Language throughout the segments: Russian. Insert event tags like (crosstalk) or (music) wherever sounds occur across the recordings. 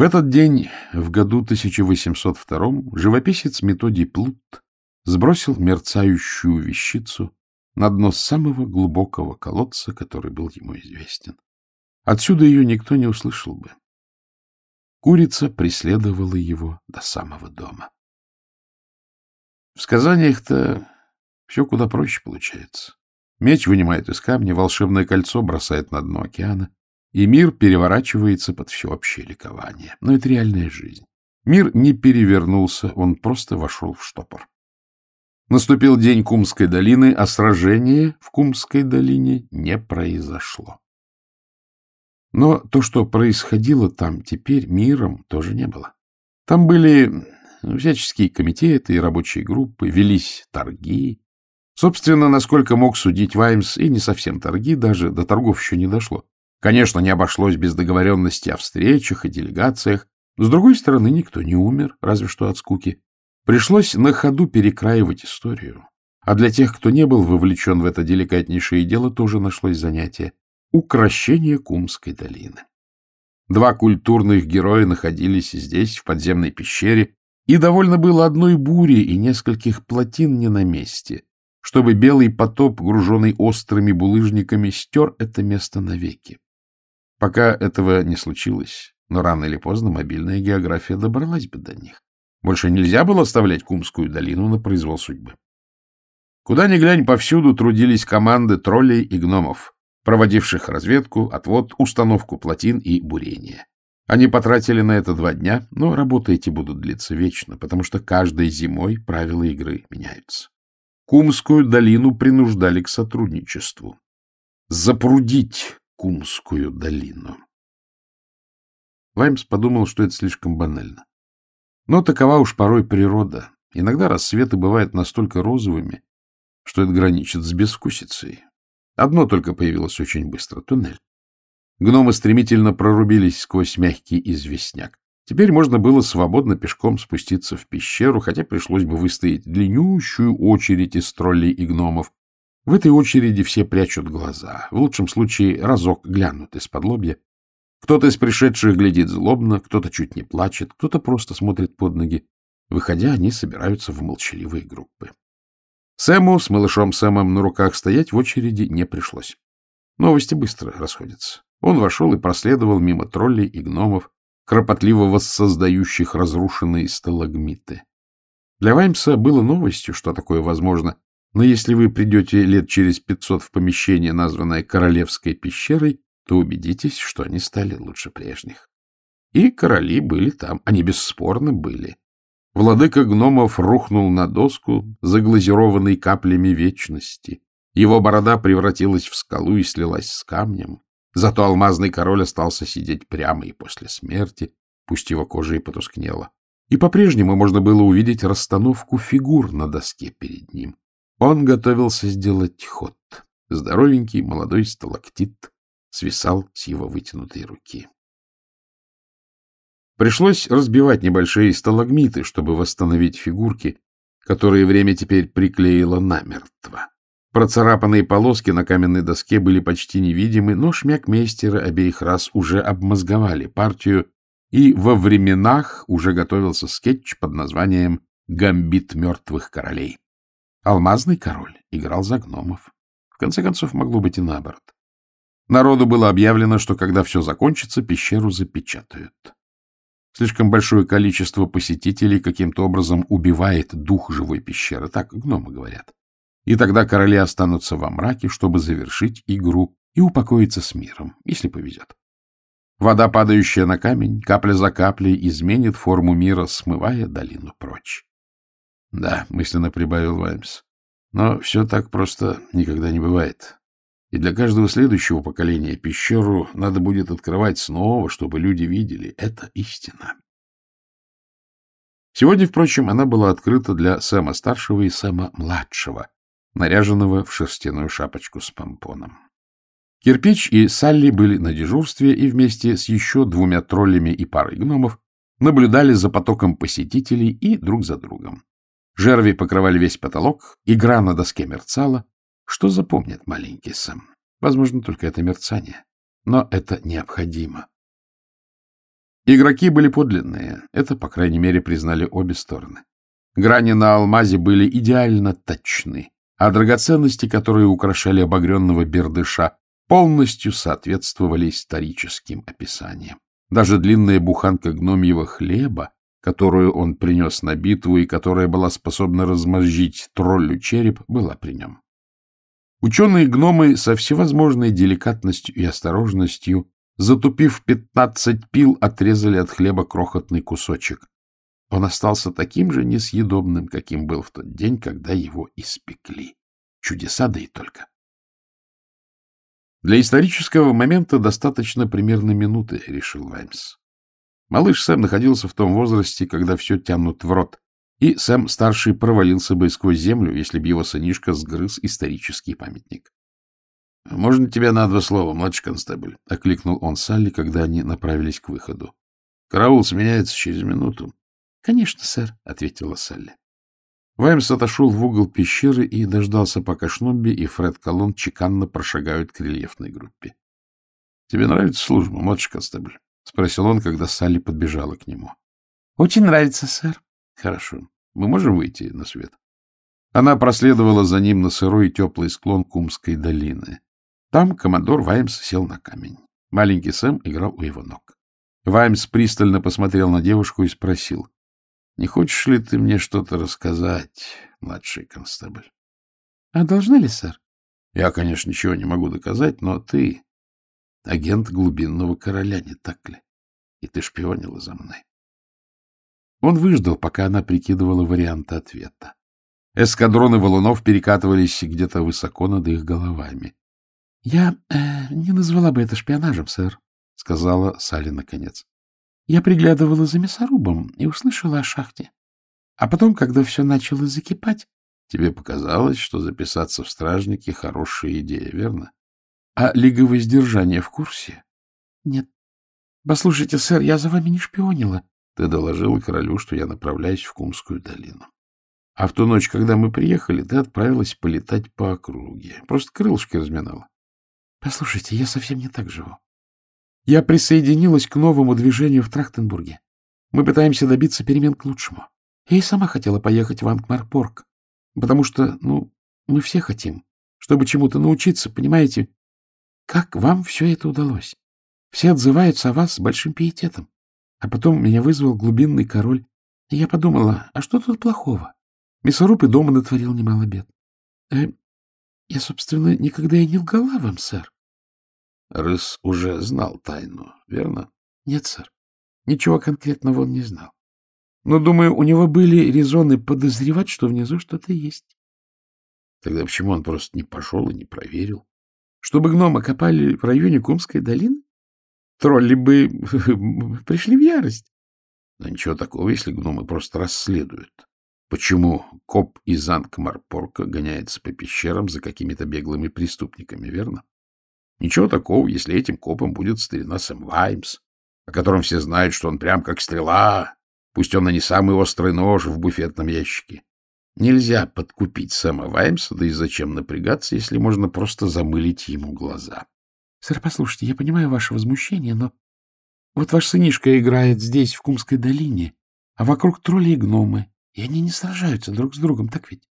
В этот день, в году 1802, живописец Методий Плут сбросил мерцающую вещицу на дно самого глубокого колодца, который был ему известен. Отсюда ее никто не услышал бы. Курица преследовала его до самого дома. В сказаниях-то все куда проще получается. Меч вынимает из камня, волшебное кольцо бросает на дно океана, и мир переворачивается под всеобщее ликование. Но это реальная жизнь. Мир не перевернулся, он просто вошел в штопор. Наступил день Кумской долины, а сражение в Кумской долине не произошло. Но то, что происходило там теперь, миром тоже не было. Там были всяческие комитеты и рабочие группы, велись торги. Собственно, насколько мог судить Ваймс, и не совсем торги, даже до торгов еще не дошло. Конечно, не обошлось без договоренности о встречах и делегациях. С другой стороны, никто не умер, разве что от скуки. Пришлось на ходу перекраивать историю. А для тех, кто не был вовлечен в это деликатнейшее дело, тоже нашлось занятие — укращение Кумской долины. Два культурных героя находились здесь, в подземной пещере, и довольно было одной бури и нескольких плотин не на месте, чтобы белый потоп, груженный острыми булыжниками, стер это место навеки. Пока этого не случилось, но рано или поздно мобильная география добралась бы до них. Больше нельзя было оставлять Кумскую долину на произвол судьбы. Куда ни глянь, повсюду трудились команды троллей и гномов, проводивших разведку, отвод, установку плотин и бурение. Они потратили на это два дня, но работы эти будут длиться вечно, потому что каждой зимой правила игры меняются. Кумскую долину принуждали к сотрудничеству. Запрудить Кумскую долину. Ваймс подумал, что это слишком банально. Но такова уж порой природа. Иногда рассветы бывают настолько розовыми, что это граничит с безвкусицей. Одно только появилось очень быстро — туннель. Гномы стремительно прорубились сквозь мягкий известняк. Теперь можно было свободно пешком спуститься в пещеру, хотя пришлось бы выстоять длиннющую очередь из троллей и гномов. В этой очереди все прячут глаза, в лучшем случае разок глянут из-под лобья, кто-то из пришедших глядит злобно, кто-то чуть не плачет, кто-то просто смотрит под ноги. Выходя, они собираются в молчаливые группы. Сэму с малышом Сэмом на руках стоять в очереди не пришлось. Новости быстро расходятся. Он вошел и проследовал мимо троллей и гномов, кропотливо воссоздающих разрушенные сталагмиты. Для Ваймса было новостью, что такое возможно, но если вы придете лет через пятьсот в помещение, названное Королевской пещерой, то убедитесь, что они стали лучше прежних. И короли были там, они бесспорно были. Владыка гномов рухнул на доску, заглазированный каплями вечности. Его борода превратилась в скалу и слилась с камнем. Зато алмазный король остался сидеть прямо и после смерти, пусть его кожа и потускнела. И по-прежнему можно было увидеть расстановку фигур на доске перед ним. Он готовился сделать ход. Здоровенький молодой сталактит свисал с его вытянутой руки. Пришлось разбивать небольшие сталагмиты, чтобы восстановить фигурки, которые время теперь приклеило намертво. Процарапанные полоски на каменной доске были почти невидимы, но шмякмейстеры обеих раз уже обмозговали партию, и во временах уже готовился скетч под названием «Гамбит мертвых королей». Алмазный король играл за гномов. В конце концов, могло быть и наоборот. Народу было объявлено, что когда все закончится, пещеру запечатают. Слишком большое количество посетителей каким-то образом убивает дух живой пещеры, так гномы говорят. И тогда короли останутся во мраке, чтобы завершить игру и упокоиться с миром, если повезет. Вода, падающая на камень, капля за каплей, изменит форму мира, смывая долину прочь. Да, мысленно прибавил Ваймс. Но все так просто никогда не бывает. И для каждого следующего поколения пещеру надо будет открывать снова, чтобы люди видели. Это истина. Сегодня, впрочем, она была открыта для Сэма-старшего и Сэма-младшего, наряженного в шерстяную шапочку с помпоном. Кирпич и Салли были на дежурстве и вместе с еще двумя троллями и парой гномов наблюдали за потоком посетителей и друг за другом. Жерви покрывали весь потолок, игра на доске мерцала, что запомнит маленький Сэм? Возможно, только это мерцание. Но это необходимо. Игроки были подлинные. Это, по крайней мере, признали обе стороны. Грани на алмазе были идеально точны, а драгоценности, которые украшали обогренного бердыша, полностью соответствовали историческим описаниям. Даже длинная буханка гномьего хлеба, которую он принес на битву и которая была способна размозжить троллю череп, была при нем. Ученые-гномы со всевозможной деликатностью и осторожностью, затупив пятнадцать пил, отрезали от хлеба крохотный кусочек. Он остался таким же несъедобным, каким был в тот день, когда его испекли. Чудеса да и только. Для исторического момента достаточно примерно минуты, решил Ваймс. Малыш Сэм находился в том возрасте, когда все тянут в рот, и Сэм-старший провалился бы сквозь землю, если бы его сынишка сгрыз исторический памятник. — Можно тебя на два слова, младший констебль? — окликнул он Салли, когда они направились к выходу. — Караул сменяется через минуту. — Конечно, сэр, — ответила Салли. Ваймс отошел в угол пещеры и дождался, пока Шнобби и Фред Колон чеканно прошагают к рельефной группе. — Тебе нравится служба, младший констебль? — спросил он, когда Салли подбежала к нему. — Очень нравится, сэр. — Хорошо. Мы можем выйти на свет? Она проследовала за ним на сырой и теплый склон Кумской долины. Там командор Ваймс сел на камень. Маленький Сэм играл у его ног. Ваймс пристально посмотрел на девушку и спросил. — Не хочешь ли ты мне что-то рассказать, младший констебль? — А должна ли, сэр? — Я, конечно, ничего не могу доказать, но ты агент глубинного короля, не так ли? И ты шпионила за мной. Он выждал, пока она прикидывала варианты ответа. Эскадроны валунов перекатывались где-то высоко над их головами. — Я э, не назвала бы это шпионажем, сэр, — сказала Салли наконец. — Я приглядывала за мясорубом и услышала о шахте. А потом, когда все начало закипать... — Тебе показалось, что записаться в стражники — хорошая идея, верно? — А Лига Воздержания в курсе? — Нет. — Послушайте, сэр, я за вами не шпионила. Ты доложила королю, что я направляюсь в Кумскую долину. А в ту ночь, когда мы приехали, ты отправилась полетать по округе. Просто крылышки разминала. Послушайте, я совсем не так живу. Я присоединилась к новому движению в Трахтенбурге. Мы пытаемся добиться перемен к лучшему. Я и сама хотела поехать в Ангмарпорг, потому что, ну, мы все хотим, чтобы чему-то научиться, понимаете? Как вам все это удалось? Все отзываются о вас с большим пиететом. А потом меня вызвал глубинный король, и я подумала, а что тут плохого? Мясоруб и дома натворил немало бед. Э, я, собственно, никогда и не лгала вам, сэр. Рыс уже знал тайну, верно? Нет, сэр. Ничего конкретного он не знал. Но, думаю, у него были резоны подозревать, что внизу что-то есть. Тогда почему он просто не пошел и не проверил? Чтобы гномы копали в районе Кумской долины? Тролли бы (laughs) пришли в ярость. Но ничего такого, если гномы просто расследуют. Почему коп из Анкмарпорка гоняется по пещерам за какими-то беглыми преступниками, верно? Ничего такого, если этим копом будет старина Сэм Ваймс, о котором все знают, что он прям как стрела, пусть он и не самый острый нож в буфетном ящике. Нельзя подкупить Сэма Ваймса, да и зачем напрягаться, если можно просто замылить ему глаза. — Сэр, послушайте, я понимаю ваше возмущение, но вот ваш сынишка играет здесь, в Кумской долине, а вокруг тролли и гномы. И они не сражаются друг с другом, так ведь?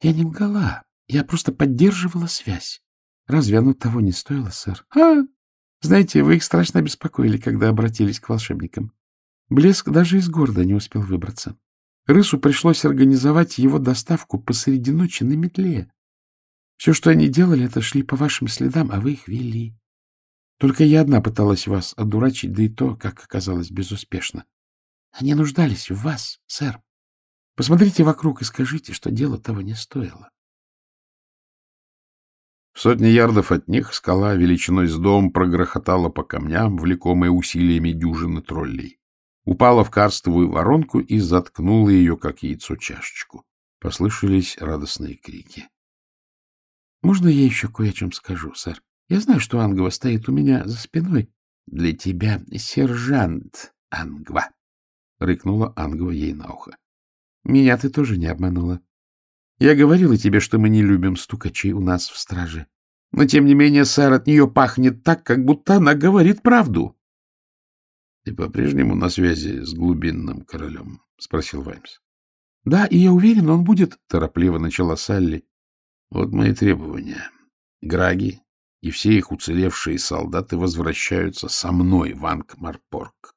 Я не лгала, я просто поддерживала связь. Разве оно того не стоило, сэр? А, знаете, вы их страшно беспокоили, когда обратились к волшебникам. Блеск даже из города не успел выбраться. Рысу пришлось организовать его доставку посреди ночи на метле. Все, что они делали, это шли по вашим следам, а вы их вели. Только я одна пыталась вас одурачить, да и то, как оказалось, безуспешно. Они нуждались в вас, сэр. Посмотрите вокруг и скажите, что дело того не стоило. В сотни ярдов от них скала величиной с дом прогрохотала по камням, влекомая усилиями дюжины троллей. Упала в карстовую воронку и заткнула ее, как яйцо, чашечку. Послышались радостные крики. — Можно я еще кое о чем скажу, сэр? Я знаю, что Ангва стоит у меня за спиной. Для тебя сержант Ангва. — рыкнула Ангва ей на ухо. — Меня ты тоже не обманула. Я говорила тебе, что мы не любим стукачей у нас в страже. Но, тем не менее, сэр, от нее пахнет так, как будто она говорит правду. Ты по-прежнему на связи с глубинным королем? — спросил Ваймс. — Да, и я уверен, он будет... — торопливо начала Салли. — Вот мои требования. Граги и все их уцелевшие солдаты возвращаются со мной в Ангмарпорг.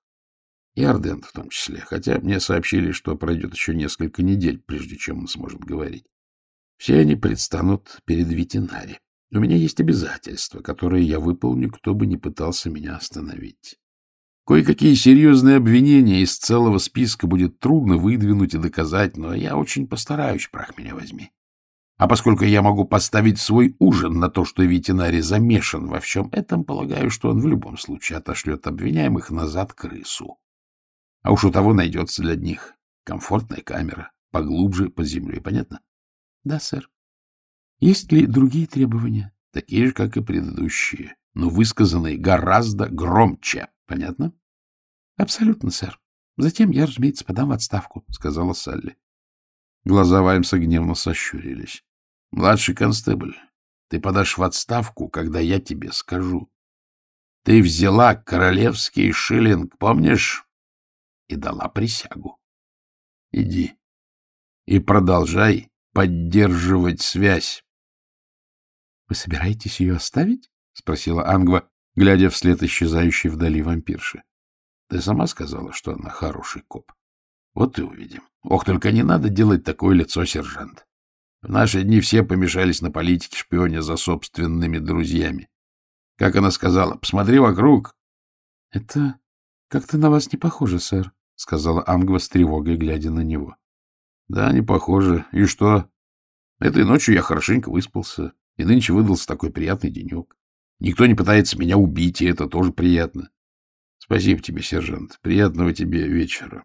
И Ардент в том числе, хотя мне сообщили, что пройдет еще несколько недель, прежде чем он сможет говорить. Все они предстанут перед ветеринари. У меня есть обязательства, которые я выполню, кто бы ни пытался меня остановить. Кое-какие серьезные обвинения из целого списка будет трудно выдвинуть и доказать, но я очень постараюсь, прах меня возьми. А поскольку я могу поставить свой ужин на то, что ветеринарий замешан во всем этом, полагаю, что он в любом случае отошлет обвиняемых назад крысу. А уж у того найдется для них комфортная камера, поглубже под землей, понятно? — Да, сэр. — Есть ли другие требования? — Такие же, как и предыдущие, но высказанные гораздо громче, понятно? — Абсолютно, сэр. Затем я, разумеется, подам в отставку, — сказала Салли. Глаза Ваймса гневно сощурились. — Младший констебль, ты подашь в отставку, когда я тебе скажу. Ты взяла королевский шиллинг, помнишь? И дала присягу. Иди и продолжай поддерживать связь. — Вы собираетесь ее оставить? — спросила Ангва, глядя вслед исчезающей вдали вампирши. — Ты сама сказала, что она хороший коп. Вот и увидим. Ох, только не надо делать такое лицо, сержант. В наши дни все помешались на политике шпионе за собственными друзьями. Как она сказала, посмотри вокруг. — Это как-то на вас не похоже, сэр, — сказала Ангва с тревогой, глядя на него. — Да, не похоже. И что? Этой ночью я хорошенько выспался, и нынче выдался такой приятный денек. Никто не пытается меня убить, и это тоже приятно. Спасибо тебе, сержант. Приятного тебе вечера.